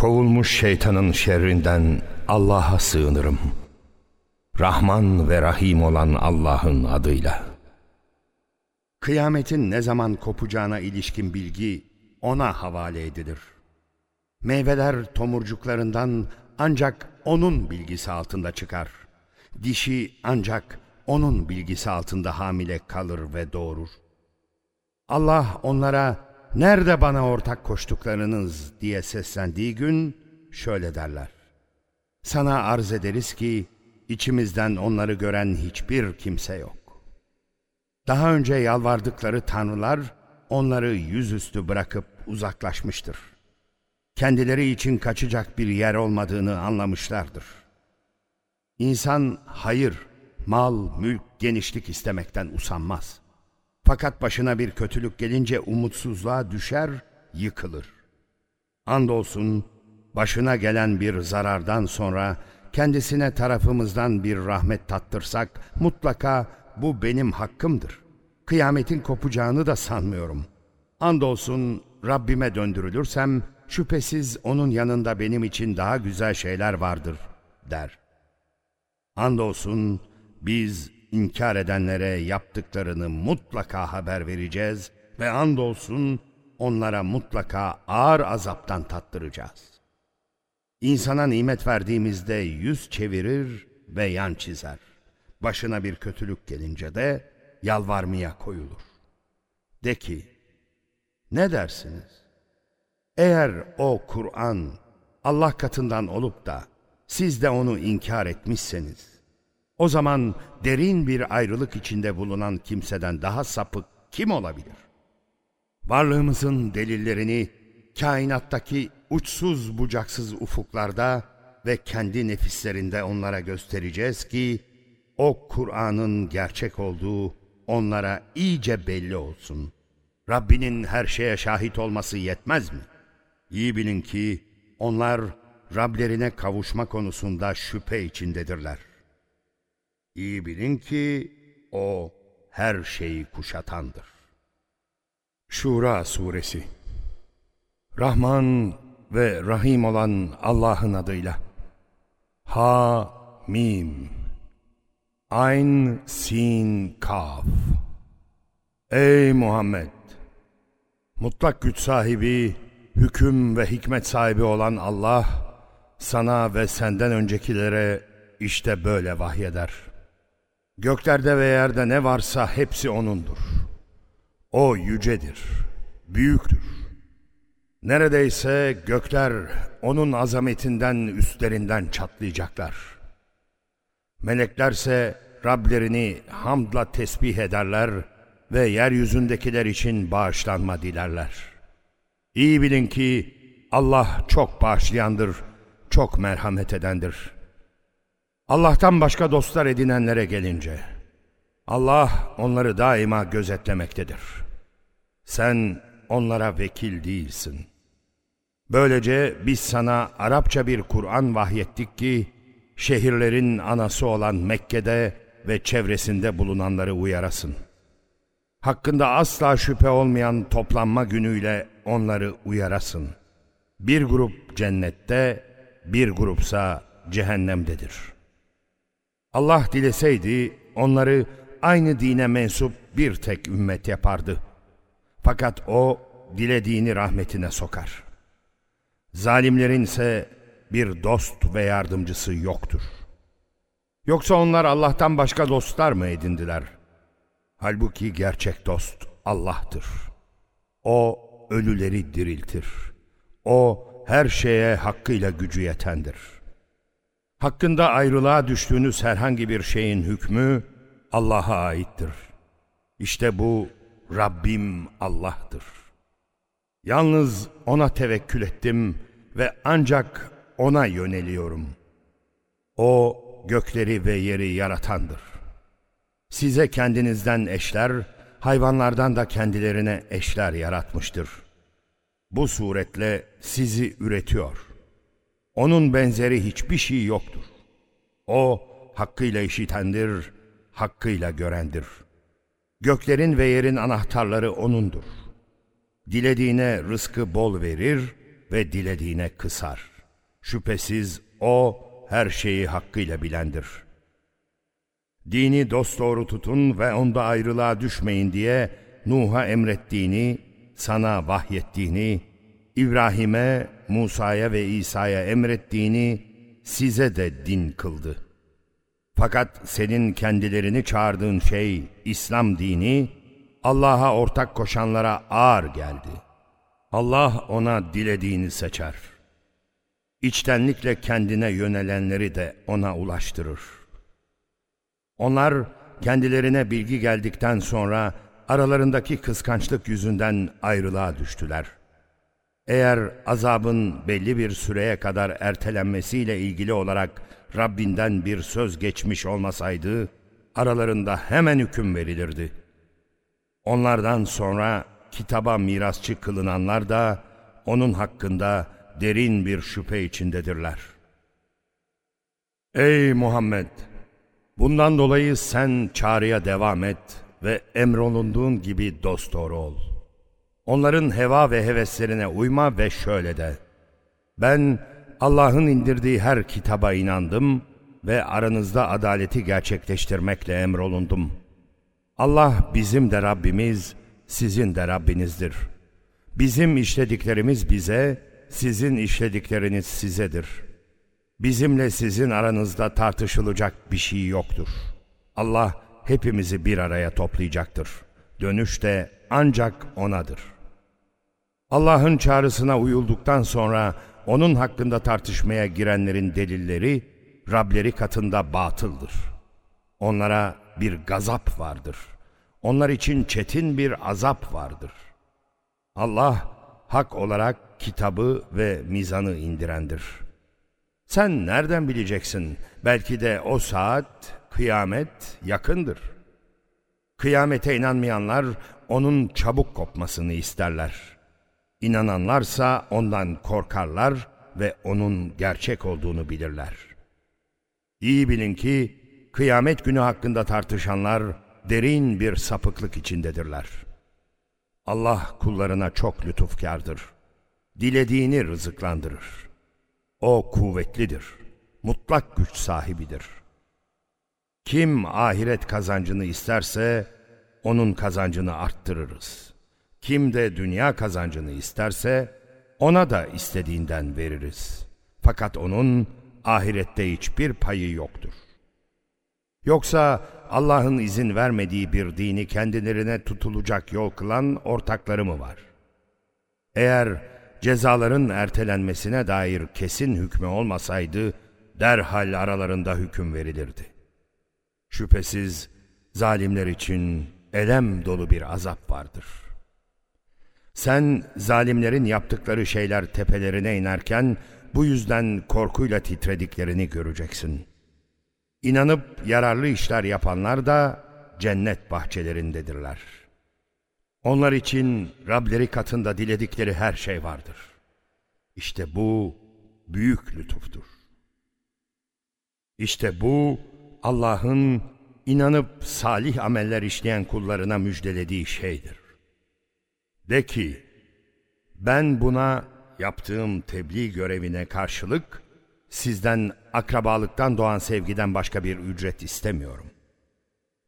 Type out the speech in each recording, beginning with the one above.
Kovulmuş şeytanın şerrinden Allah'a sığınırım. Rahman ve Rahim olan Allah'ın adıyla. Kıyametin ne zaman kopacağına ilişkin bilgi ona havale edilir. Meyveler tomurcuklarından ancak onun bilgisi altında çıkar. Dişi ancak onun bilgisi altında hamile kalır ve doğurur. Allah onlara nerede bana ortak koştuklarınız diye seslendiği gün şöyle derler. Sana arz ederiz ki içimizden onları gören hiçbir kimse yok. Daha önce yalvardıkları tanrılar onları yüzüstü bırakıp uzaklaşmıştır. Kendileri için kaçacak bir yer olmadığını anlamışlardır. İnsan hayır, mal, mülk, genişlik istemekten usanmaz. Fakat başına bir kötülük gelince umutsuzluğa düşer, yıkılır. Andolsun başına gelen bir zarardan sonra kendisine tarafımızdan bir rahmet tattırsak mutlaka bu benim hakkımdır. Kıyametin kopacağını da sanmıyorum. Andolsun Rabbime döndürülürsem şüphesiz onun yanında benim için daha güzel şeyler vardır der. Andolsun biz inkar edenlere yaptıklarını mutlaka haber vereceğiz ve andolsun onlara mutlaka ağır azaptan tattıracağız. İnsana nimet verdiğimizde yüz çevirir ve yan çizer. Başına bir kötülük gelince de yalvarmaya koyulur. De ki, ne dersiniz? Eğer o Kur'an Allah katından olup da siz de onu inkar etmişseniz, o zaman derin bir ayrılık içinde bulunan kimseden daha sapık kim olabilir? Varlığımızın delillerini kainattaki uçsuz bucaksız ufuklarda ve kendi nefislerinde onlara göstereceğiz ki o Kur'an'ın gerçek olduğu onlara iyice belli olsun. Rabbinin her şeye şahit olması yetmez mi? İyi bilin ki onlar Rablerine kavuşma konusunda şüphe içindedirler. İyi bilin ki o her şeyi kuşatandır. Şura Suresi Rahman ve Rahim olan Allah'ın adıyla. Ha Mim Ayn Sin Kaf Ey Muhammed! Mutlak güç sahibi, hüküm ve hikmet sahibi olan Allah, sana ve senden öncekilere işte böyle vahyeder. Göklerde ve yerde ne varsa hepsi O'nundur. O yücedir, büyüktür. Neredeyse gökler O'nun azametinden üstlerinden çatlayacaklar. Meleklerse Rablerini hamdla tesbih ederler ve yeryüzündekiler için bağışlanma dilerler. İyi bilin ki Allah çok bağışlayandır, çok merhamet edendir. Allah'tan başka dostlar edinenlere gelince, Allah onları daima gözetlemektedir. Sen onlara vekil değilsin. Böylece biz sana Arapça bir Kur'an vahyettik ki, şehirlerin anası olan Mekke'de ve çevresinde bulunanları uyarasın. Hakkında asla şüphe olmayan toplanma günüyle onları uyarasın. Bir grup cennette, bir grupsa cehennemdedir. Allah dileseydi onları aynı dine mensup bir tek ümmet yapardı. Fakat o dilediğini rahmetine sokar. Zalimlerin ise bir dost ve yardımcısı yoktur. Yoksa onlar Allah'tan başka dostlar mı edindiler? Halbuki gerçek dost Allah'tır. O ölüleri diriltir. O her şeye hakkıyla gücü yetendir. Hakkında ayrılığa düştüğünüz herhangi bir şeyin hükmü Allah'a aittir. İşte bu Rabbim Allah'tır. Yalnız O'na tevekkül ettim ve ancak O'na yöneliyorum. O gökleri ve yeri yaratandır. Size kendinizden eşler, hayvanlardan da kendilerine eşler yaratmıştır. Bu suretle sizi üretiyor. Onun benzeri hiçbir şey yoktur. O hakkıyla işitendir, hakkıyla görendir. Göklerin ve yerin anahtarları O'nundur. Dilediğine rızkı bol verir, ve dilediğine kısar. Şüphesiz O her şeyi hakkıyla bilendir. Dini dosdoğru tutun ve onda ayrılığa düşmeyin diye Nuh'a emrettiğini, sana vahyettiğini, İbrahim'e, Musa'ya ve İsa'ya emrettiğini size de din kıldı. Fakat senin kendilerini çağırdığın şey İslam dini, Allah'a ortak koşanlara ağır geldi. Allah ona dilediğini seçer. İçtenlikle kendine yönelenleri de ona ulaştırır. Onlar kendilerine bilgi geldikten sonra aralarındaki kıskançlık yüzünden ayrılığa düştüler. Eğer azabın belli bir süreye kadar ertelenmesiyle ilgili olarak Rabbinden bir söz geçmiş olmasaydı, aralarında hemen hüküm verilirdi. Onlardan sonra kitaba mirasçı kılınanlar da onun hakkında derin bir şüphe içindedirler. Ey Muhammed! Bundan dolayı sen çağrıya devam et ve emrolunduğun gibi dosdoğru ol. Onların heva ve heveslerine uyma ve şöyle de. Ben Allah'ın indirdiği her kitaba inandım ve aranızda adaleti gerçekleştirmekle emrolundum. Allah bizim de Rabbimiz, sizin de Rabbinizdir. Bizim işlediklerimiz bize, sizin işledikleriniz sizedir. Bizimle sizin aranızda tartışılacak bir şey yoktur. Allah hepimizi bir araya toplayacaktır. Dönüş de ancak O'nadır. Allah'ın çağrısına uyulduktan sonra O'nun hakkında tartışmaya girenlerin delilleri Rableri katında batıldır. Onlara bir gazap vardır. Onlar için çetin bir azap vardır. Allah hak olarak kitabı ve mizanı indirendir. Sen nereden bileceksin? Belki de o saat, kıyamet yakındır. Kıyamete inanmayanlar onun çabuk kopmasını isterler. İnananlarsa ondan korkarlar ve onun gerçek olduğunu bilirler. İyi bilin ki kıyamet günü hakkında tartışanlar derin bir sapıklık içindedirler. Allah kullarına çok lütufkardır. Dilediğini rızıklandırır. O kuvvetlidir. Mutlak güç sahibidir. Kim ahiret kazancını isterse onun kazancını arttırırız. Kim de dünya kazancını isterse ona da istediğinden veririz. Fakat onun ahirette hiçbir payı yoktur. Yoksa Allah'ın izin vermediği bir dini kendilerine tutulacak yol kılan ortakları mı var? Eğer cezaların ertelenmesine dair kesin hükmü olmasaydı, derhal aralarında hüküm verilirdi. Şüphesiz zalimler için elem dolu bir azap vardır. Sen zalimlerin yaptıkları şeyler tepelerine inerken, bu yüzden korkuyla titrediklerini göreceksin. İnanıp yararlı işler yapanlar da cennet bahçelerindedirler. Onlar için Rableri katında diledikleri her şey vardır. İşte bu büyük lütuftur. İşte bu Allah'ın inanıp salih ameller işleyen kullarına müjdelediği şeydir. De ki, ben buna yaptığım tebliğ görevine karşılık sizden akrabalıktan doğan sevgiden başka bir ücret istemiyorum.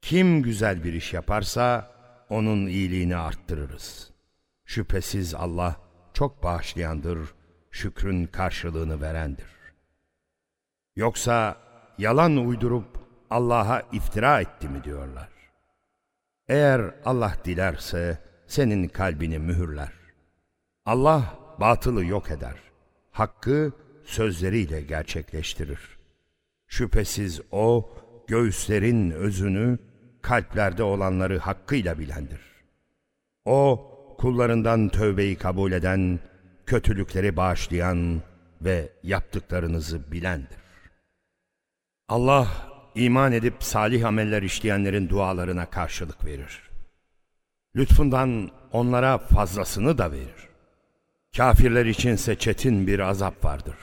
Kim güzel bir iş yaparsa onun iyiliğini arttırırız. Şüphesiz Allah çok bağışlayandır, şükrün karşılığını verendir. Yoksa yalan uydurup Allah'a iftira etti mi diyorlar. Eğer Allah dilerse senin kalbini mühürler. Allah batılı yok eder. Hakkı sözleriyle gerçekleştirir. Şüphesiz O, göğüslerin özünü, kalplerde olanları hakkıyla bilendir. O, kullarından tövbeyi kabul eden, kötülükleri bağışlayan ve yaptıklarınızı bilendir. Allah, iman edip salih ameller işleyenlerin dualarına karşılık verir. Lütfundan onlara fazlasını da verir. Kafirler içinse çetin bir azap vardır.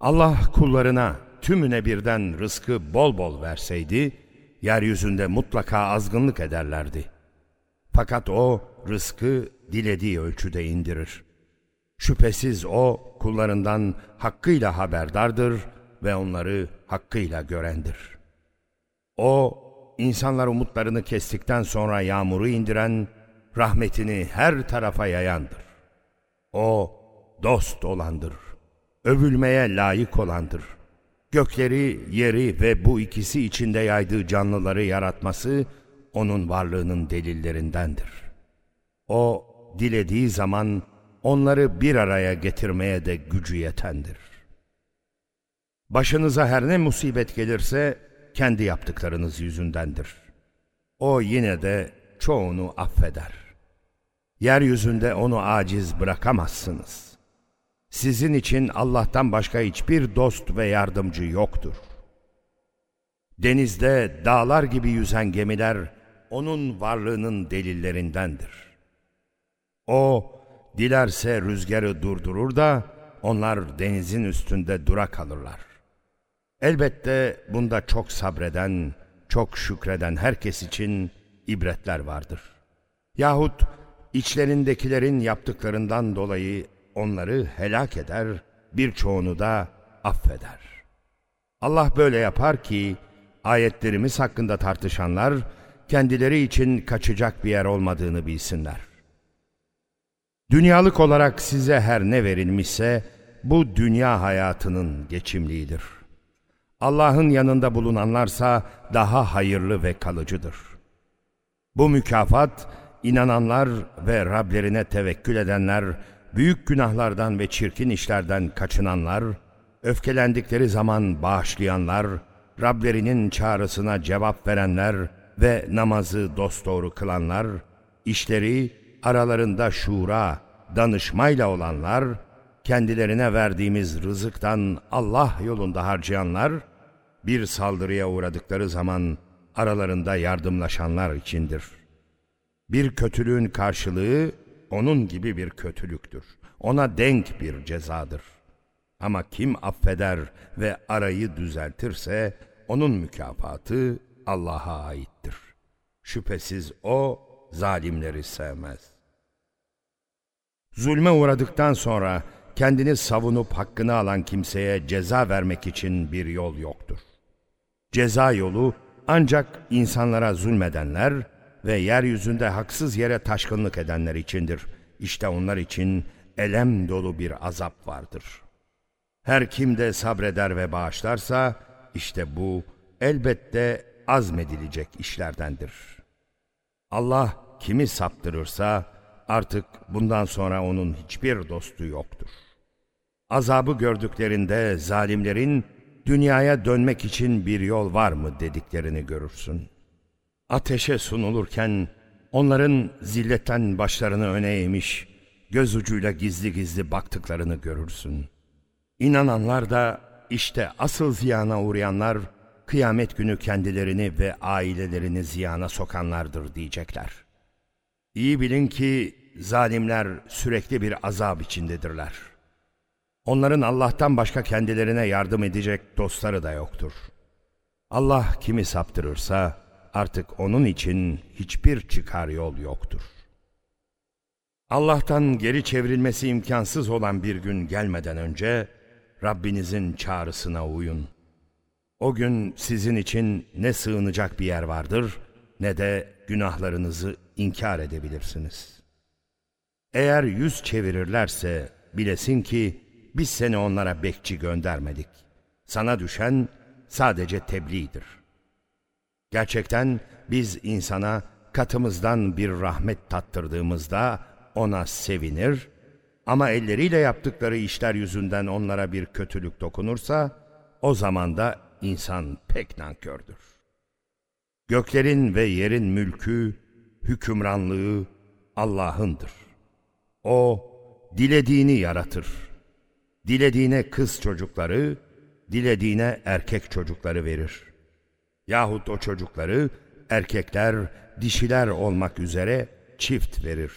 Allah kullarına tümüne birden rızkı bol bol verseydi, yeryüzünde mutlaka azgınlık ederlerdi. Fakat o rızkı dilediği ölçüde indirir. Şüphesiz O kullarından hakkıyla haberdardır ve onları hakkıyla görendir. O, insanlar umutlarını kestikten sonra yağmuru indiren, rahmetini her tarafa yayandır. O, dost olandır, övülmeye layık olandır. Gökleri, yeri ve bu ikisi içinde yaydığı canlıları yaratması, onun varlığının delillerindendir. O, dilediği zaman onları bir araya getirmeye de gücü yetendir. Başınıza her ne musibet gelirse, kendi yaptıklarınız yüzündendir. O yine de çoğunu affeder. Yeryüzünde onu aciz bırakamazsınız. Sizin için Allah'tan başka hiçbir dost ve yardımcı yoktur. Denizde dağlar gibi yüzen gemiler, onun varlığının delillerindendir. O, dilerse rüzgarı durdurur da, onlar denizin üstünde dura kalırlar. Elbette bunda çok sabreden, çok şükreden herkes için ibretler vardır. Yahut içlerindekilerin yaptıklarından dolayı onları helak eder, birçoğunu da affeder. Allah böyle yapar ki ayetlerimiz hakkında tartışanlar kendileri için kaçacak bir yer olmadığını bilsinler. Dünyalık olarak size her ne verilmişse bu dünya hayatının geçimliğidir. Allah'ın yanında bulunanlarsa daha hayırlı ve kalıcıdır. Bu mükafat inananlar ve Rablerine tevekkül edenler, büyük günahlardan ve çirkin işlerden kaçınanlar, öfkelendikleri zaman bağışlayanlar, Rablerinin çağrısına cevap verenler ve namazı dosdoğru kılanlar, işleri aralarında şura, danışmayla olanlar, kendilerine verdiğimiz rızıktan Allah yolunda harcayanlar, bir saldırıya uğradıkları zaman aralarında yardımlaşanlar içindir. Bir kötülüğün karşılığı onun gibi bir kötülüktür. Ona denk bir cezadır. Ama kim affeder ve arayı düzeltirse onun mükafatı Allah'a aittir. Şüphesiz o zalimleri sevmez. Zulme uğradıktan sonra kendini savunup hakkını alan kimseye ceza vermek için bir yol yoktur. Ceza yolu ancak insanlara zulmedenler ve yeryüzünde haksız yere taşkınlık edenler içindir. İşte onlar için elem dolu bir azap vardır. Her kim de sabreder ve bağışlarsa işte bu elbette azmedilecek işlerdendir. Allah kimi saptırırsa artık bundan sonra onun hiçbir dostu yoktur. Azabı gördüklerinde zalimlerin dünyaya dönmek için bir yol var mı dediklerini görürsün. Ateşe sunulurken onların zilletten başlarını öne eğmiş, göz ucuyla gizli gizli baktıklarını görürsün. İnananlar da işte asıl ziyana uğrayanlar, kıyamet günü kendilerini ve ailelerini ziyana sokanlardır diyecekler. İyi bilin ki zalimler sürekli bir azap içindedirler.'' Onların Allah'tan başka kendilerine yardım edecek dostları da yoktur. Allah kimi saptırırsa artık onun için hiçbir çıkar yol yoktur. Allah'tan geri çevrilmesi imkansız olan bir gün gelmeden önce Rabbinizin çağrısına uyun. O gün sizin için ne sığınacak bir yer vardır ne de günahlarınızı inkar edebilirsiniz. Eğer yüz çevirirlerse bilesin ki biz seni onlara bekçi göndermedik. Sana düşen sadece tebliğdir. Gerçekten biz insana katımızdan bir rahmet tattırdığımızda ona sevinir ama elleriyle yaptıkları işler yüzünden onlara bir kötülük dokunursa o zaman da insan pek nankördür. Göklerin ve yerin mülkü, hükümranlığı Allah'ındır. O dilediğini yaratır. Dilediğine kız çocukları, dilediğine erkek çocukları verir. Yahut o çocukları erkekler, dişiler olmak üzere çift verir.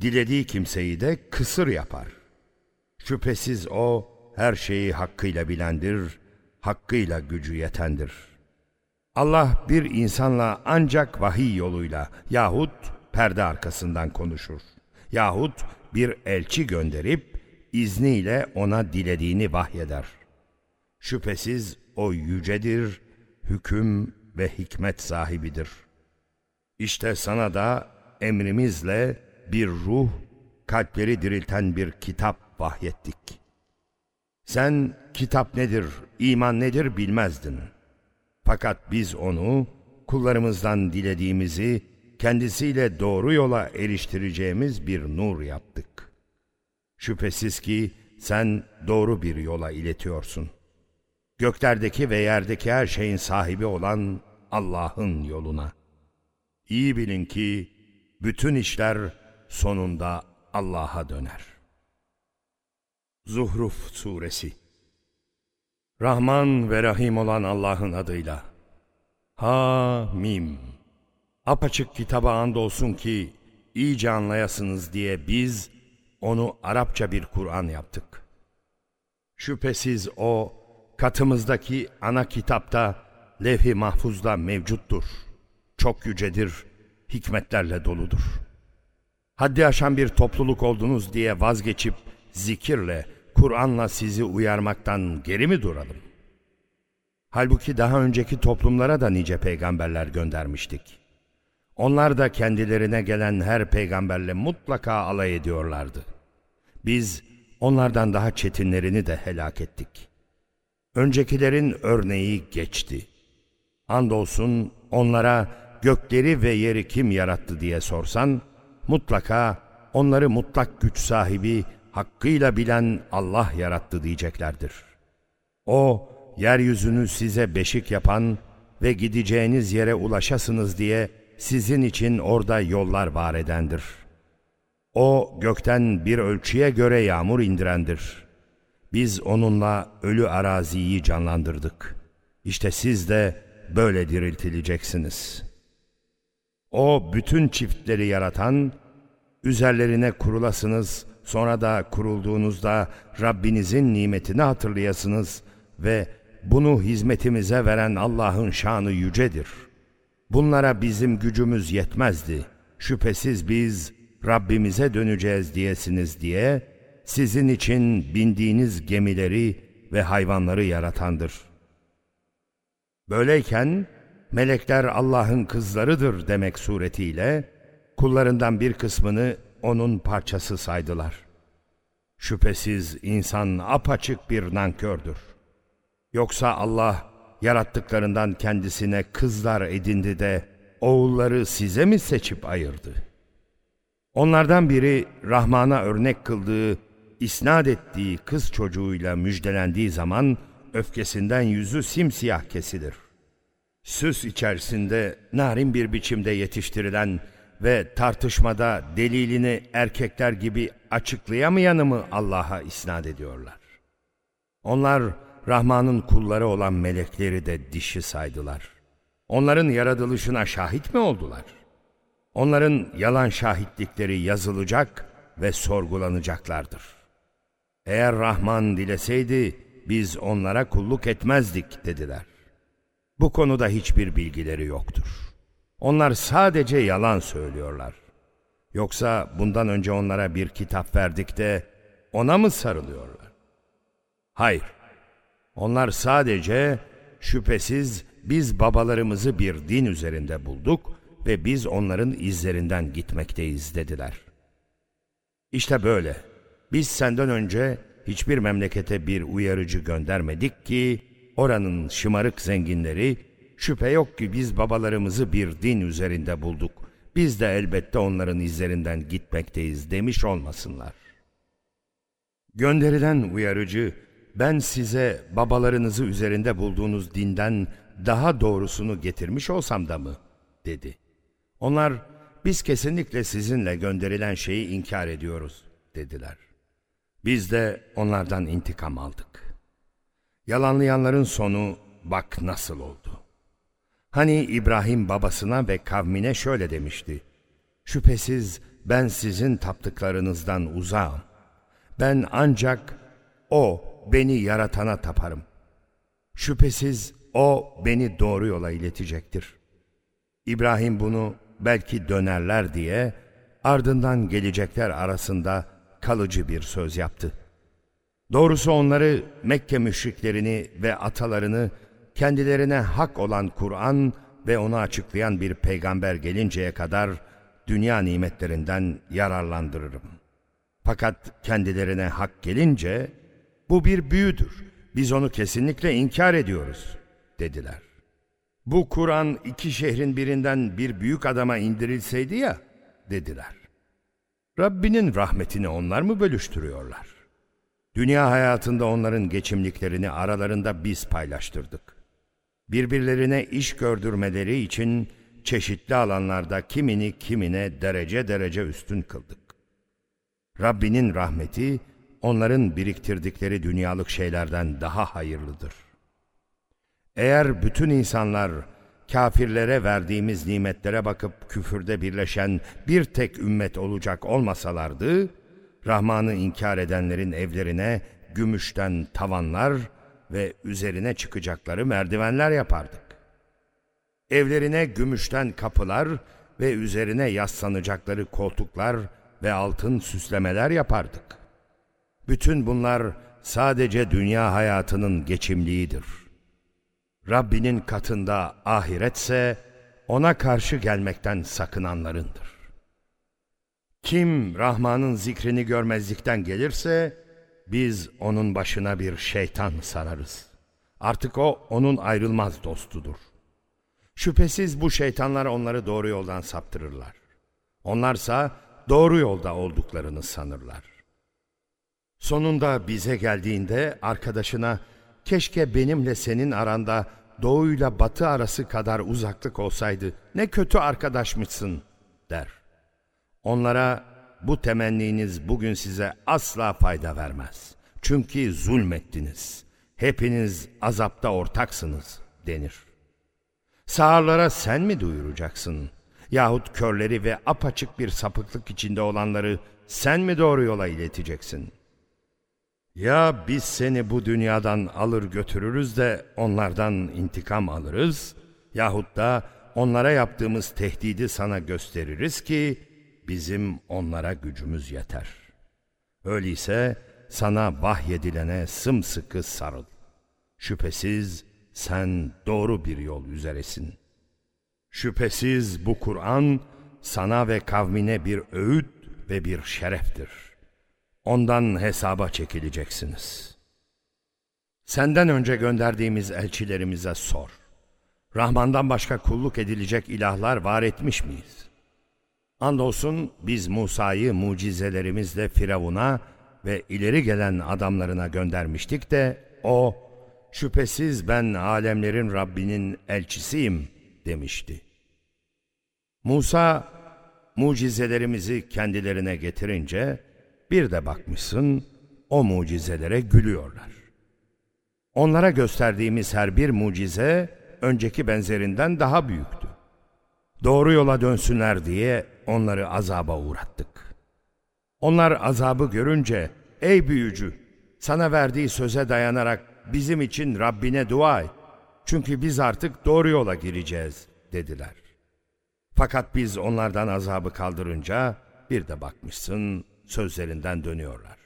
Dilediği kimseyi de kısır yapar. Şüphesiz o her şeyi hakkıyla bilendir, hakkıyla gücü yetendir. Allah bir insanla ancak vahiy yoluyla yahut perde arkasından konuşur. Yahut bir elçi gönderip izniyle ona dilediğini vahyeder. Şüphesiz o yücedir, hüküm ve hikmet sahibidir. İşte sana da emrimizle bir ruh, kalpleri dirilten bir kitap vahyettik. Sen kitap nedir, iman nedir bilmezdin. Fakat biz onu kullarımızdan dilediğimizi kendisiyle doğru yola eriştireceğimiz bir nur yaptık. Şüphesiz ki sen doğru bir yola iletiyorsun. Göklerdeki ve yerdeki her şeyin sahibi olan Allah'ın yoluna. İyi bilin ki bütün işler sonunda Allah'a döner. Zuhruf Suresi Rahman ve Rahim olan Allah'ın adıyla. Ha Mim Apaçık kitaba andolsun ki iyice anlayasınız diye biz onu Arapça bir Kur'an yaptık. Şüphesiz o katımızdaki ana kitapta levh-i mahfuzda mevcuttur. Çok yücedir, hikmetlerle doludur. Haddi aşan bir topluluk oldunuz diye vazgeçip zikirle, Kur'an'la sizi uyarmaktan geri mi duralım? Halbuki daha önceki toplumlara da nice peygamberler göndermiştik. Onlar da kendilerine gelen her peygamberle mutlaka alay ediyorlardı. Biz onlardan daha çetinlerini de helak ettik. Öncekilerin örneği geçti. Andolsun onlara gökleri ve yeri kim yarattı diye sorsan, mutlaka onları mutlak güç sahibi, hakkıyla bilen Allah yarattı diyeceklerdir. O, yeryüzünü size beşik yapan ve gideceğiniz yere ulaşasınız diye sizin için orada yollar var edendir. O gökten bir ölçüye göre yağmur indirendir. Biz onunla ölü araziyi canlandırdık. İşte siz de böyle diriltileceksiniz. O bütün çiftleri yaratan, üzerlerine kurulasınız, sonra da kurulduğunuzda Rabbinizin nimetini hatırlayasınız ve bunu hizmetimize veren Allah'ın şanı yücedir.'' Bunlara bizim gücümüz yetmezdi. Şüphesiz biz Rabbimize döneceğiz diyesiniz diye sizin için bindiğiniz gemileri ve hayvanları yaratandır. Böyleyken melekler Allah'ın kızlarıdır demek suretiyle kullarından bir kısmını onun parçası saydılar. Şüphesiz insan apaçık bir nankördür. Yoksa Allah yarattıklarından kendisine kızlar edindi de oğulları size mi seçip ayırdı? Onlardan biri Rahman'a örnek kıldığı, isnat ettiği kız çocuğuyla müjdelendiği zaman öfkesinden yüzü simsiyah kesilir. Süs içerisinde narin bir biçimde yetiştirilen ve tartışmada delilini erkekler gibi açıklayamayanı mı Allah'a isnat ediyorlar? Onlar Rahman'ın kulları olan melekleri de dişi saydılar. Onların yaratılışına şahit mi oldular? Onların yalan şahitlikleri yazılacak ve sorgulanacaklardır. Eğer Rahman dileseydi biz onlara kulluk etmezdik dediler. Bu konuda hiçbir bilgileri yoktur. Onlar sadece yalan söylüyorlar. Yoksa bundan önce onlara bir kitap verdik de ona mı sarılıyorlar? Hayır. Onlar sadece şüphesiz biz babalarımızı bir din üzerinde bulduk ve biz onların izlerinden gitmekteyiz dediler. İşte böyle. Biz senden önce hiçbir memlekete bir uyarıcı göndermedik ki oranın şımarık zenginleri şüphe yok ki biz babalarımızı bir din üzerinde bulduk. Biz de elbette onların izlerinden gitmekteyiz demiş olmasınlar. Gönderilen uyarıcı ben size babalarınızı üzerinde bulduğunuz dinden daha doğrusunu getirmiş olsam da mı? dedi. Onlar biz kesinlikle sizinle gönderilen şeyi inkar ediyoruz dediler. Biz de onlardan intikam aldık. Yalanlayanların sonu bak nasıl oldu. Hani İbrahim babasına ve kavmine şöyle demişti. Şüphesiz ben sizin taptıklarınızdan uzağım. Ben ancak o beni yaratana taparım. Şüphesiz o beni doğru yola iletecektir. İbrahim bunu belki dönerler diye ardından gelecekler arasında kalıcı bir söz yaptı. Doğrusu onları Mekke müşriklerini ve atalarını kendilerine hak olan Kur'an ve onu açıklayan bir peygamber gelinceye kadar dünya nimetlerinden yararlandırırım. Fakat kendilerine hak gelince bu bir büyüdür. Biz onu kesinlikle inkar ediyoruz dediler. Bu Kur'an iki şehrin birinden bir büyük adama indirilseydi ya dediler. Rabbinin rahmetini onlar mı bölüştürüyorlar? Dünya hayatında onların geçimliklerini aralarında biz paylaştırdık. Birbirlerine iş gördürmeleri için çeşitli alanlarda kimini kimine derece derece üstün kıldık. Rabbinin rahmeti onların biriktirdikleri dünyalık şeylerden daha hayırlıdır. Eğer bütün insanlar kafirlere verdiğimiz nimetlere bakıp küfürde birleşen bir tek ümmet olacak olmasalardı, Rahman'ı inkar edenlerin evlerine gümüşten tavanlar ve üzerine çıkacakları merdivenler yapardık. Evlerine gümüşten kapılar ve üzerine yaslanacakları koltuklar ve altın süslemeler yapardık. Bütün bunlar sadece dünya hayatının geçimliğidir. Rabbinin katında ahiretse ona karşı gelmekten sakınanlarındır. Kim Rahman'ın zikrini görmezlikten gelirse biz onun başına bir şeytan sararız. Artık o onun ayrılmaz dostudur. Şüphesiz bu şeytanlar onları doğru yoldan saptırırlar. Onlarsa doğru yolda olduklarını sanırlar. Sonunda bize geldiğinde arkadaşına keşke benimle senin aranda doğuyla batı arası kadar uzaklık olsaydı ne kötü arkadaşmışsın der. Onlara bu temenniniz bugün size asla fayda vermez. Çünkü zulmettiniz. Hepiniz azapta ortaksınız denir. Sağırlara sen mi duyuracaksın? Yahut körleri ve apaçık bir sapıklık içinde olanları sen mi doğru yola ileteceksin? Ya biz seni bu dünyadan alır götürürüz de onlardan intikam alırız yahut da onlara yaptığımız tehdidi sana gösteririz ki bizim onlara gücümüz yeter. Öyleyse sana vahyedilene sımsıkı sarıl. Şüphesiz sen doğru bir yol üzeresin. Şüphesiz bu Kur'an sana ve kavmine bir öğüt ve bir şereftir. Ondan hesaba çekileceksiniz. Senden önce gönderdiğimiz elçilerimize sor. Rahman'dan başka kulluk edilecek ilahlar var etmiş miyiz? Andolsun biz Musa'yı mucizelerimizle Firavun'a ve ileri gelen adamlarına göndermiştik de o şüphesiz ben alemlerin Rabbinin elçisiyim demişti. Musa mucizelerimizi kendilerine getirince bir de bakmışsın o mucizelere gülüyorlar. Onlara gösterdiğimiz her bir mucize önceki benzerinden daha büyüktü. Doğru yola dönsünler diye onları azaba uğrattık. Onlar azabı görünce, ey büyücü, sana verdiği söze dayanarak bizim için Rabbine dua et. Çünkü biz artık doğru yola gireceğiz, dediler. Fakat biz onlardan azabı kaldırınca bir de bakmışsın sözlerinden dönüyorlar.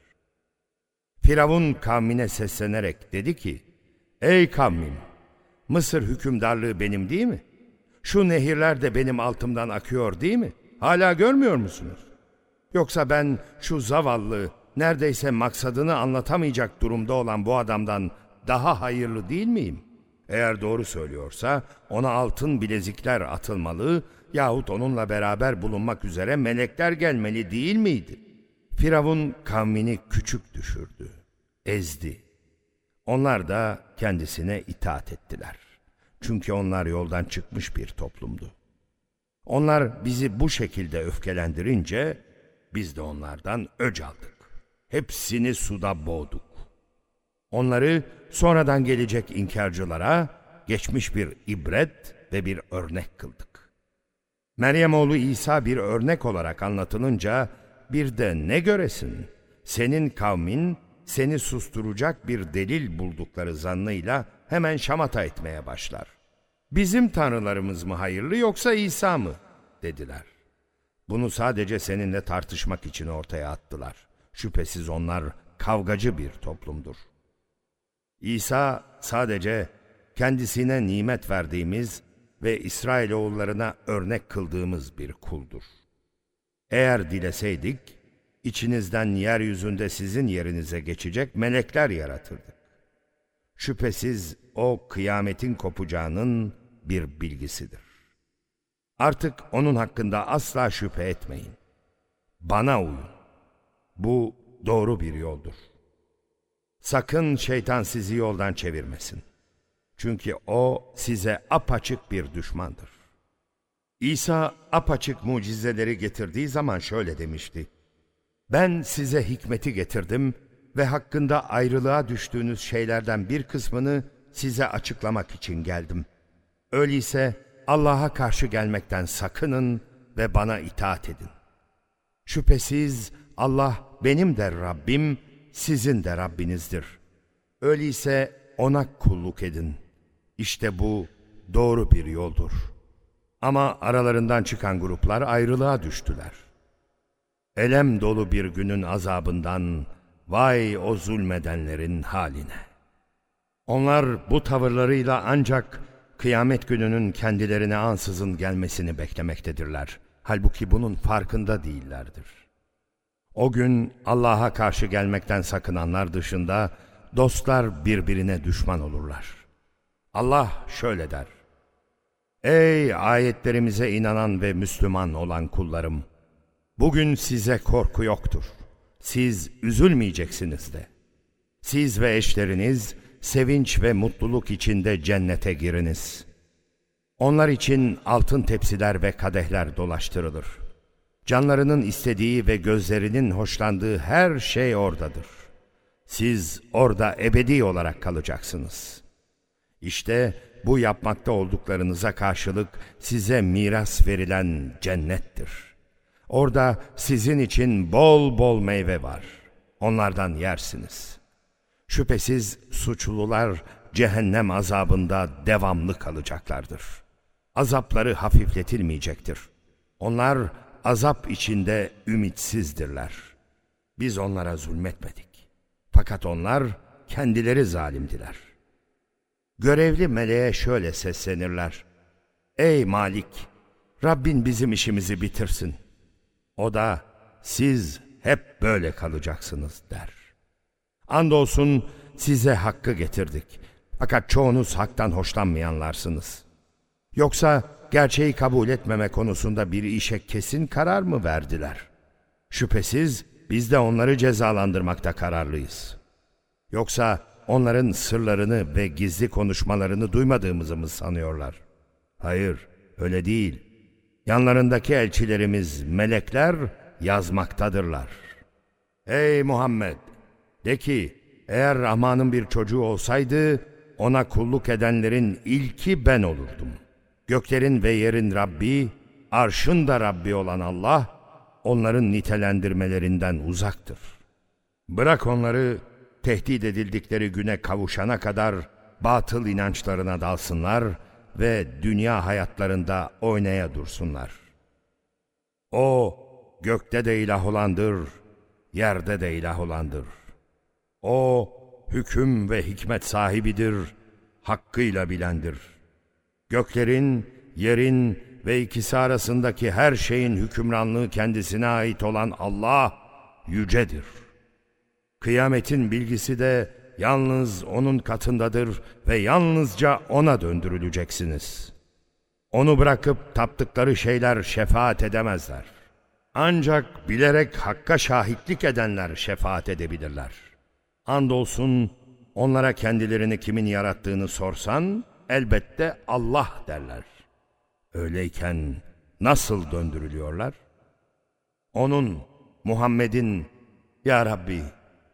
Firavun kavmine seslenerek dedi ki, Ey kavmim! Mısır hükümdarlığı benim değil mi? Şu nehirler de benim altımdan akıyor değil mi? Hala görmüyor musunuz? Yoksa ben şu zavallı, neredeyse maksadını anlatamayacak durumda olan bu adamdan daha hayırlı değil miyim? Eğer doğru söylüyorsa ona altın bilezikler atılmalı yahut onunla beraber bulunmak üzere melekler gelmeli değil miydi? Firavun kavmini küçük düşürdü, ezdi. Onlar da kendisine itaat ettiler. Çünkü onlar yoldan çıkmış bir toplumdu. Onlar bizi bu şekilde öfkelendirince biz de onlardan öc aldık. Hepsini suda boğduk. Onları sonradan gelecek inkarcılara geçmiş bir ibret ve bir örnek kıldık. Meryem oğlu İsa bir örnek olarak anlatılınca bir de ne göresin? Senin kavmin seni susturacak bir delil buldukları zannıyla hemen şamata etmeye başlar. Bizim tanrılarımız mı hayırlı yoksa İsa mı? dediler. Bunu sadece seninle tartışmak için ortaya attılar. Şüphesiz onlar kavgacı bir toplumdur. İsa sadece kendisine nimet verdiğimiz ve İsrailoğullarına örnek kıldığımız bir kuldur. Eğer dileseydik, içinizden yeryüzünde sizin yerinize geçecek melekler yaratırdık. Şüphesiz o kıyametin kopacağının bir bilgisidir. Artık onun hakkında asla şüphe etmeyin. Bana uyun. Bu doğru bir yoldur. Sakın şeytan sizi yoldan çevirmesin. Çünkü o size apaçık bir düşmandır. İsa apaçık mucizeleri getirdiği zaman şöyle demişti. Ben size hikmeti getirdim ve hakkında ayrılığa düştüğünüz şeylerden bir kısmını size açıklamak için geldim. Öyleyse Allah'a karşı gelmekten sakının ve bana itaat edin. Şüphesiz Allah benim de Rabbim, sizin de Rabbinizdir. Öyleyse ona kulluk edin. İşte bu doğru bir yoldur. Ama aralarından çıkan gruplar ayrılığa düştüler. Elem dolu bir günün azabından vay o zulmedenlerin haline. Onlar bu tavırlarıyla ancak kıyamet gününün kendilerine ansızın gelmesini beklemektedirler. Halbuki bunun farkında değillerdir. O gün Allah'a karşı gelmekten sakınanlar dışında dostlar birbirine düşman olurlar. Allah şöyle der. Ey ayetlerimize inanan ve Müslüman olan kullarım! Bugün size korku yoktur. Siz üzülmeyeceksiniz de. Siz ve eşleriniz sevinç ve mutluluk içinde cennete giriniz. Onlar için altın tepsiler ve kadehler dolaştırılır. Canlarının istediği ve gözlerinin hoşlandığı her şey oradadır. Siz orada ebedi olarak kalacaksınız. İşte bu yapmakta olduklarınıza karşılık size miras verilen cennettir. Orada sizin için bol bol meyve var. Onlardan yersiniz. Şüphesiz suçlular cehennem azabında devamlı kalacaklardır. Azapları hafifletilmeyecektir. Onlar azap içinde ümitsizdirler. Biz onlara zulmetmedik. Fakat onlar kendileri zalimdiler. Görevli meleğe şöyle seslenirler. Ey Malik! Rabbin bizim işimizi bitirsin. O da siz hep böyle kalacaksınız der. Andolsun size hakkı getirdik. Fakat çoğunuz haktan hoşlanmayanlarsınız. Yoksa gerçeği kabul etmeme konusunda bir işe kesin karar mı verdiler? Şüphesiz biz de onları cezalandırmakta kararlıyız. Yoksa onların sırlarını ve gizli konuşmalarını duymadığımızı mı sanıyorlar? Hayır, öyle değil. Yanlarındaki elçilerimiz, melekler yazmaktadırlar. Ey Muhammed! De ki, eğer Rahman'ın bir çocuğu olsaydı, ona kulluk edenlerin ilki ben olurdum. Göklerin ve yerin Rabbi, arşın da Rabbi olan Allah, onların nitelendirmelerinden uzaktır. Bırak onları, tehdit edildikleri güne kavuşana kadar batıl inançlarına dalsınlar ve dünya hayatlarında oynaya dursunlar. O, gökte de ilah olandır, yerde de ilah olandır. O, hüküm ve hikmet sahibidir, hakkıyla bilendir. Göklerin, yerin ve ikisi arasındaki her şeyin hükümranlığı kendisine ait olan Allah yücedir. Kıyametin bilgisi de yalnız O'nun katındadır ve yalnızca O'na döndürüleceksiniz. Onu bırakıp taptıkları şeyler şefaat edemezler. Ancak bilerek Hakk'a şahitlik edenler şefaat edebilirler. Andolsun onlara kendilerini kimin yarattığını sorsan elbette Allah derler. Öyleyken nasıl döndürülüyorlar? Onun, Muhammed'in, Ya Rabbi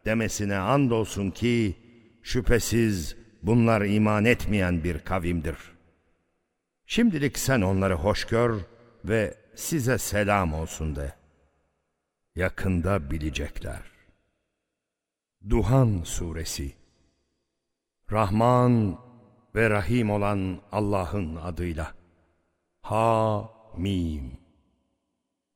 demesine andolsun ki şüphesiz bunlar iman etmeyen bir kavimdir. Şimdilik sen onları hoş gör ve size selam olsun de. Yakında bilecekler. Duhan Suresi Rahman ve Rahim olan Allah'ın adıyla. Ha Mim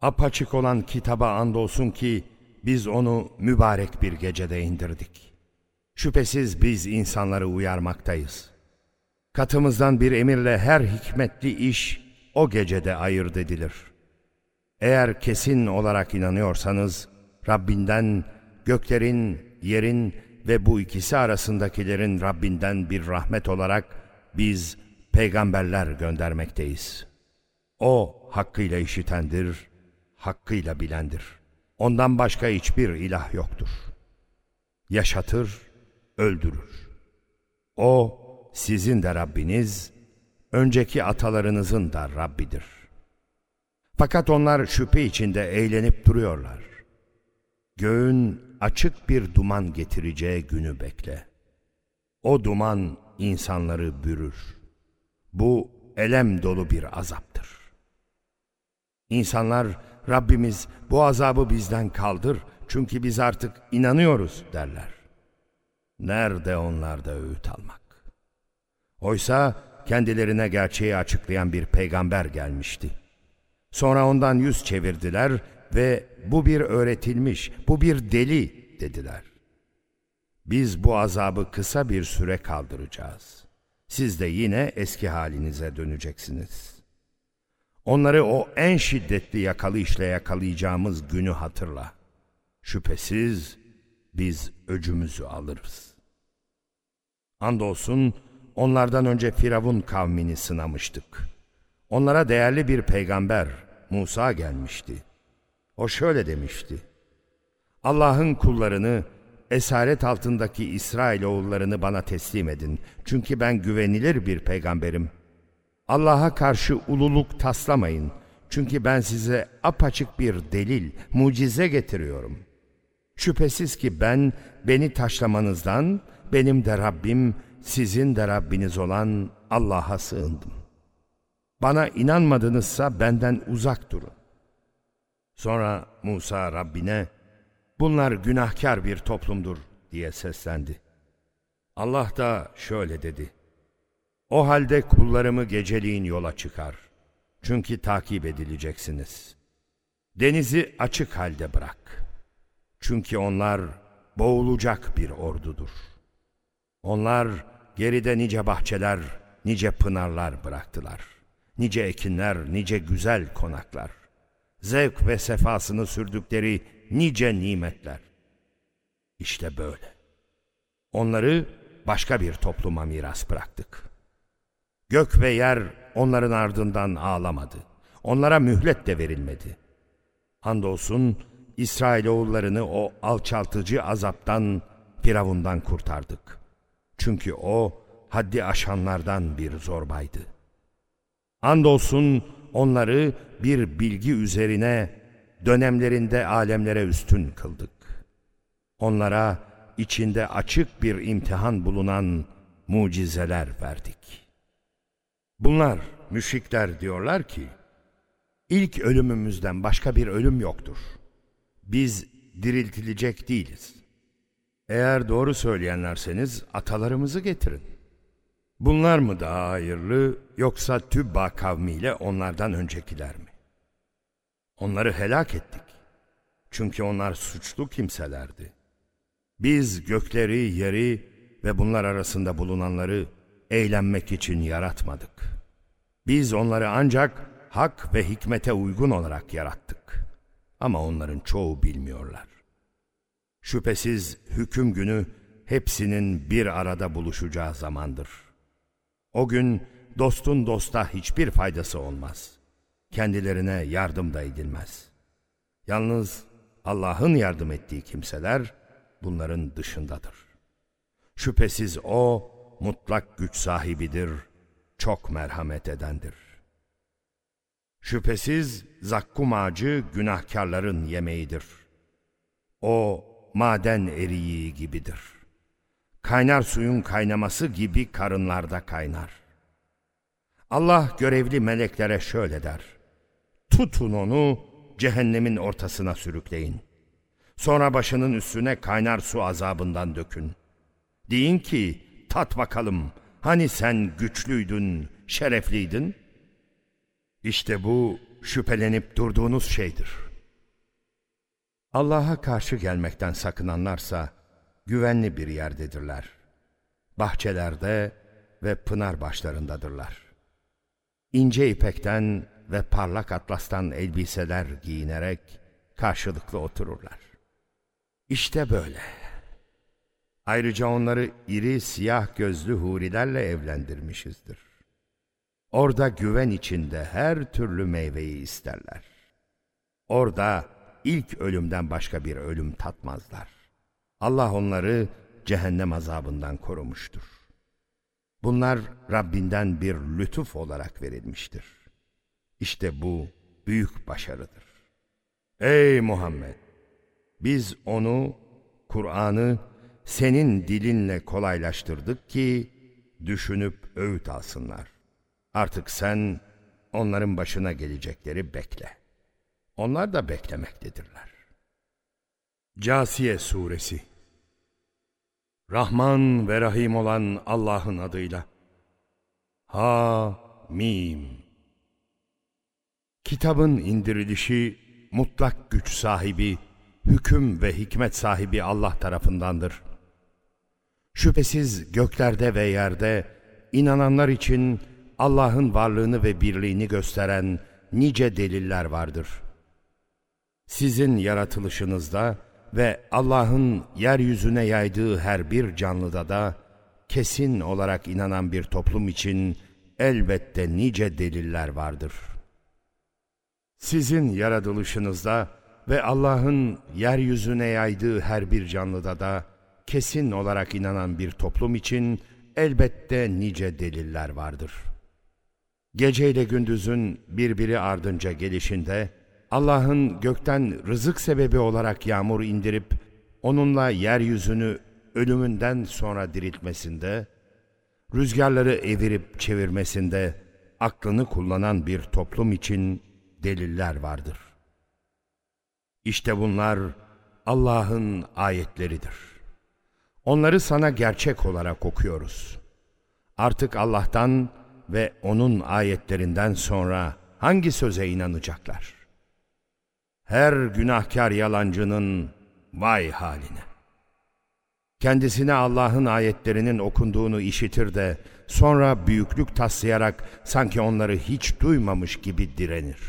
Apaçık olan kitaba andolsun ki biz onu mübarek bir gecede indirdik. Şüphesiz biz insanları uyarmaktayız. Katımızdan bir emirle her hikmetli iş o gecede ayırt edilir. Eğer kesin olarak inanıyorsanız, Rabbinden, göklerin, yerin ve bu ikisi arasındakilerin Rabbinden bir rahmet olarak biz peygamberler göndermekteyiz. O hakkıyla işitendir, hakkıyla bilendir. Ondan başka hiçbir ilah yoktur. Yaşatır, öldürür. O sizin de Rabbiniz, önceki atalarınızın da Rabbidir. Fakat onlar şüphe içinde eğlenip duruyorlar. Göğün açık bir duman getireceği günü bekle. O duman insanları bürür. Bu elem dolu bir azaptır. İnsanlar Rabbimiz bu azabı bizden kaldır çünkü biz artık inanıyoruz derler. Nerede onlarda öğüt almak? Oysa kendilerine gerçeği açıklayan bir peygamber gelmişti. Sonra ondan yüz çevirdiler ve bu bir öğretilmiş, bu bir deli dediler. Biz bu azabı kısa bir süre kaldıracağız. Siz de yine eski halinize döneceksiniz. Onları o en şiddetli yakalayışla yakalayacağımız günü hatırla. Şüphesiz biz öcümüzü alırız. Andolsun onlardan önce Firavun kavmini sınamıştık. Onlara değerli bir peygamber Musa gelmişti. O şöyle demişti. Allah'ın kullarını, esaret altındaki İsrailoğullarını bana teslim edin. Çünkü ben güvenilir bir peygamberim. Allah'a karşı ululuk taslamayın. Çünkü ben size apaçık bir delil, mucize getiriyorum. Şüphesiz ki ben beni taşlamanızdan, benim de Rabbim, sizin de Rabbiniz olan Allah'a sığındım. Bana inanmadınızsa benden uzak durun. Sonra Musa Rabbine, bunlar günahkar bir toplumdur diye seslendi. Allah da şöyle dedi. O halde kullarımı geceliğin yola çıkar. Çünkü takip edileceksiniz. Denizi açık halde bırak. Çünkü onlar boğulacak bir ordudur. Onlar geride nice bahçeler, nice pınarlar bıraktılar. Nice ekinler, nice güzel konaklar. Zevk ve sefasını sürdükleri nice nimetler. İşte böyle. Onları başka bir topluma miras bıraktık. Gök ve yer onların ardından ağlamadı. Onlara mühlet de verilmedi. Handolsun İsrailoğullarını o alçaltıcı azaptan, Firavundan kurtardık. Çünkü o haddi aşanlardan bir zorbaydı. Andolsun onları bir bilgi üzerine dönemlerinde alemlere üstün kıldık. Onlara içinde açık bir imtihan bulunan mucizeler verdik. Bunlar müşrikler diyorlar ki, ilk ölümümüzden başka bir ölüm yoktur. Biz diriltilecek değiliz. Eğer doğru söyleyenlerseniz atalarımızı getirin. Bunlar mı daha hayırlı yoksa Tübba kavmiyle onlardan öncekiler mi? Onları helak ettik. Çünkü onlar suçlu kimselerdi. Biz gökleri, yeri ve bunlar arasında bulunanları eğlenmek için yaratmadık. Biz onları ancak hak ve hikmete uygun olarak yarattık. Ama onların çoğu bilmiyorlar. Şüphesiz hüküm günü hepsinin bir arada buluşacağı zamandır. O gün dostun dosta hiçbir faydası olmaz. Kendilerine yardım da edilmez. Yalnız Allah'ın yardım ettiği kimseler bunların dışındadır. Şüphesiz O mutlak güç sahibidir, çok merhamet edendir. Şüphesiz zakkum ağacı günahkarların yemeğidir. O maden eriği gibidir. Kaynar suyun kaynaması gibi karınlarda kaynar. Allah görevli meleklere şöyle der. Tutun onu cehennemin ortasına sürükleyin. Sonra başının üstüne kaynar su azabından dökün. Deyin ki tat bakalım hani sen güçlüydün, şerefliydin? İşte bu şüphelenip durduğunuz şeydir. Allah'a karşı gelmekten sakınanlarsa güvenli bir yerdedirler. Bahçelerde ve pınar başlarındadırlar. İnce ipekten ve parlak atlastan elbiseler giyinerek karşılıklı otururlar. İşte böyle. Ayrıca onları iri siyah gözlü hurilerle evlendirmişizdir. Orada güven içinde her türlü meyveyi isterler. Orada ilk ölümden başka bir ölüm tatmazlar. Allah onları cehennem azabından korumuştur. Bunlar Rabbinden bir lütuf olarak verilmiştir. İşte bu büyük başarıdır. Ey Muhammed! Biz onu, Kur'an'ı senin dilinle kolaylaştırdık ki düşünüp öğüt alsınlar. Artık sen onların başına gelecekleri bekle. Onlar da beklemektedirler. Casiye Suresi Rahman ve Rahim olan Allah'ın adıyla. Ha Mim Kitabın indirilişi mutlak güç sahibi, hüküm ve hikmet sahibi Allah tarafındandır. Şüphesiz göklerde ve yerde inananlar için Allah'ın varlığını ve birliğini gösteren nice deliller vardır. Sizin yaratılışınızda ve Allah'ın yeryüzüne yaydığı her bir canlıda da kesin olarak inanan bir toplum için elbette nice deliller vardır. Sizin yaratılışınızda ve Allah'ın yeryüzüne yaydığı her bir canlıda da kesin olarak inanan bir toplum için elbette nice deliller vardır. Gece ile gündüzün birbiri ardınca gelişinde, Allah'ın gökten rızık sebebi olarak yağmur indirip, onunla yeryüzünü ölümünden sonra diriltmesinde, rüzgarları evirip çevirmesinde aklını kullanan bir toplum için deliller vardır. İşte bunlar Allah'ın ayetleridir. Onları sana gerçek olarak okuyoruz. Artık Allah'tan ve O'nun ayetlerinden sonra hangi söze inanacaklar? Her günahkar yalancının vay haline. Kendisine Allah'ın ayetlerinin okunduğunu işitir de sonra büyüklük taslayarak sanki onları hiç duymamış gibi direnir.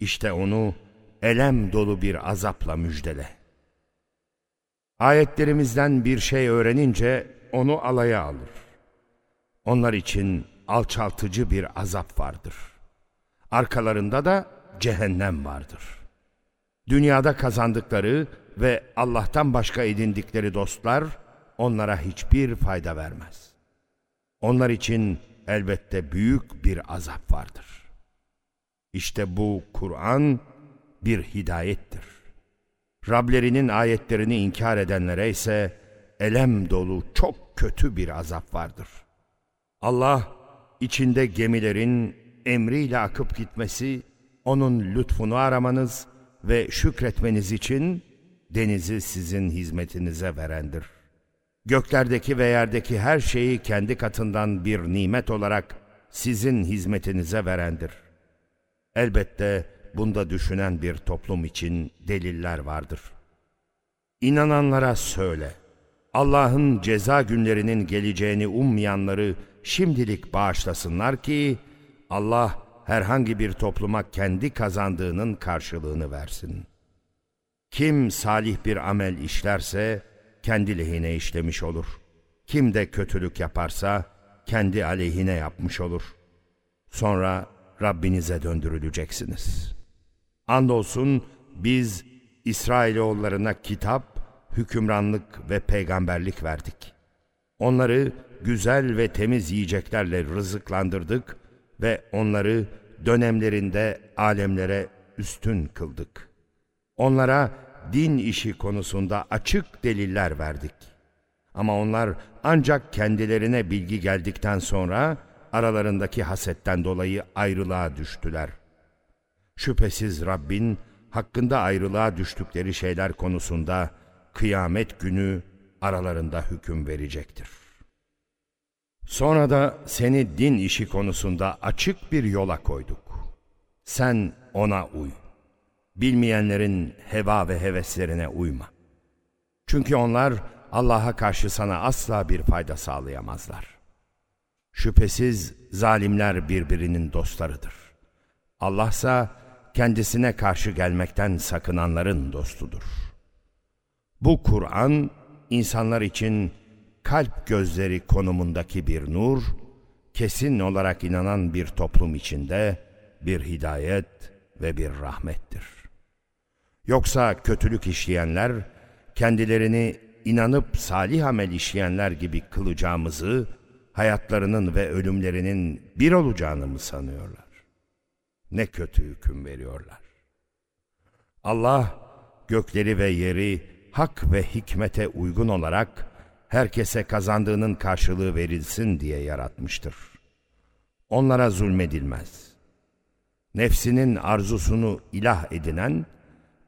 İşte onu elem dolu bir azapla müjdele.'' Ayetlerimizden bir şey öğrenince onu alaya alır. Onlar için alçaltıcı bir azap vardır. Arkalarında da cehennem vardır. Dünyada kazandıkları ve Allah'tan başka edindikleri dostlar onlara hiçbir fayda vermez. Onlar için elbette büyük bir azap vardır. İşte bu Kur'an bir hidayettir. Rablerinin ayetlerini inkar edenlere ise elem dolu çok kötü bir azap vardır. Allah içinde gemilerin emriyle akıp gitmesi, onun lütfunu aramanız ve şükretmeniz için denizi sizin hizmetinize verendir. Göklerdeki ve yerdeki her şeyi kendi katından bir nimet olarak sizin hizmetinize verendir. Elbette bunda düşünen bir toplum için deliller vardır. İnananlara söyle, Allah'ın ceza günlerinin geleceğini ummayanları şimdilik bağışlasınlar ki, Allah herhangi bir topluma kendi kazandığının karşılığını versin. Kim salih bir amel işlerse, kendi lehine işlemiş olur. Kim de kötülük yaparsa, kendi aleyhine yapmış olur. Sonra Rabbinize döndürüleceksiniz.'' Andolsun biz İsrailoğullarına kitap, hükümranlık ve peygamberlik verdik. Onları güzel ve temiz yiyeceklerle rızıklandırdık ve onları dönemlerinde alemlere üstün kıldık. Onlara din işi konusunda açık deliller verdik. Ama onlar ancak kendilerine bilgi geldikten sonra aralarındaki hasetten dolayı ayrılığa düştüler. Şüphesiz Rabbin hakkında ayrılığa düştükleri şeyler konusunda kıyamet günü aralarında hüküm verecektir. Sonra da seni din işi konusunda açık bir yola koyduk. Sen ona uy. bilmeyenlerin heva ve heveslerine uyma. Çünkü onlar Allah'a karşı sana asla bir fayda sağlayamazlar. Şüphesiz zalimler birbirinin dostlarıdır. Allah ise kendisine karşı gelmekten sakınanların dostudur. Bu Kur'an insanlar için kalp gözleri konumundaki bir nur, kesin olarak inanan bir toplum içinde bir hidayet ve bir rahmettir. Yoksa kötülük işleyenler kendilerini inanıp salih amel işleyenler gibi kılacağımızı, hayatlarının ve ölümlerinin bir olacağını mı sanıyorlar? Ne kötü hüküm veriyorlar. Allah gökleri ve yeri hak ve hikmete uygun olarak herkese kazandığının karşılığı verilsin diye yaratmıştır. Onlara zulmedilmez. Nefsinin arzusunu ilah edinen,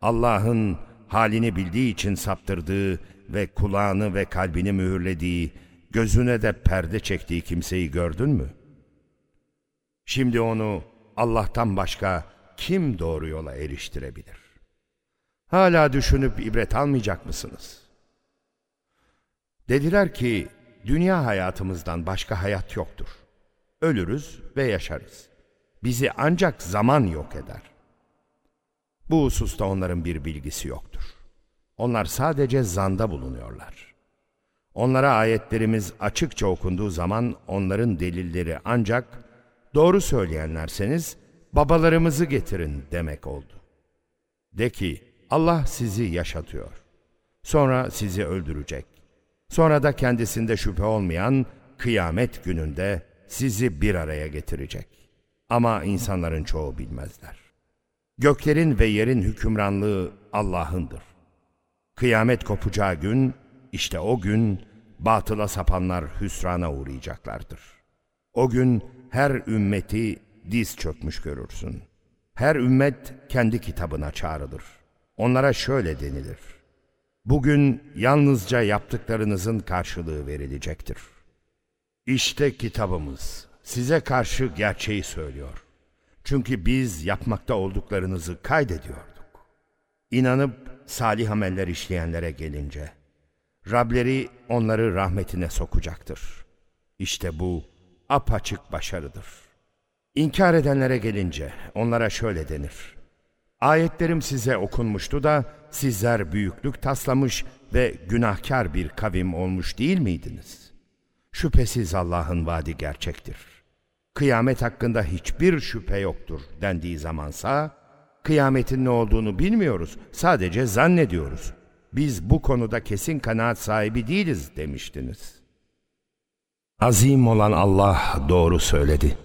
Allah'ın halini bildiği için saptırdığı ve kulağını ve kalbini mühürlediği, gözüne de perde çektiği kimseyi gördün mü? Şimdi onu Allah'tan başka kim doğru yola eriştirebilir? Hala düşünüp ibret almayacak mısınız? Dediler ki, dünya hayatımızdan başka hayat yoktur. Ölürüz ve yaşarız. Bizi ancak zaman yok eder. Bu hususta onların bir bilgisi yoktur. Onlar sadece zanda bulunuyorlar. Onlara ayetlerimiz açıkça okunduğu zaman onların delilleri ancak doğru söyleyenlerseniz babalarımızı getirin demek oldu. De ki Allah sizi yaşatıyor. Sonra sizi öldürecek. Sonra da kendisinde şüphe olmayan kıyamet gününde sizi bir araya getirecek. Ama insanların çoğu bilmezler. Göklerin ve yerin hükümranlığı Allah'ındır. Kıyamet kopacağı gün, işte o gün batıla sapanlar hüsrana uğrayacaklardır. O gün her ümmeti diz çökmüş görürsün. Her ümmet kendi kitabına çağrılır. Onlara şöyle denilir. Bugün yalnızca yaptıklarınızın karşılığı verilecektir. İşte kitabımız size karşı gerçeği söylüyor. Çünkü biz yapmakta olduklarınızı kaydediyorduk. İnanıp salih ameller işleyenlere gelince, Rableri onları rahmetine sokacaktır. İşte bu apaçık başarıdır. İnkar edenlere gelince onlara şöyle denir. Ayetlerim size okunmuştu da sizler büyüklük taslamış ve günahkar bir kavim olmuş değil miydiniz? Şüphesiz Allah'ın vaadi gerçektir. Kıyamet hakkında hiçbir şüphe yoktur dendiği zamansa, kıyametin ne olduğunu bilmiyoruz, sadece zannediyoruz. Biz bu konuda kesin kanaat sahibi değiliz demiştiniz. Azim olan Allah doğru söyledi.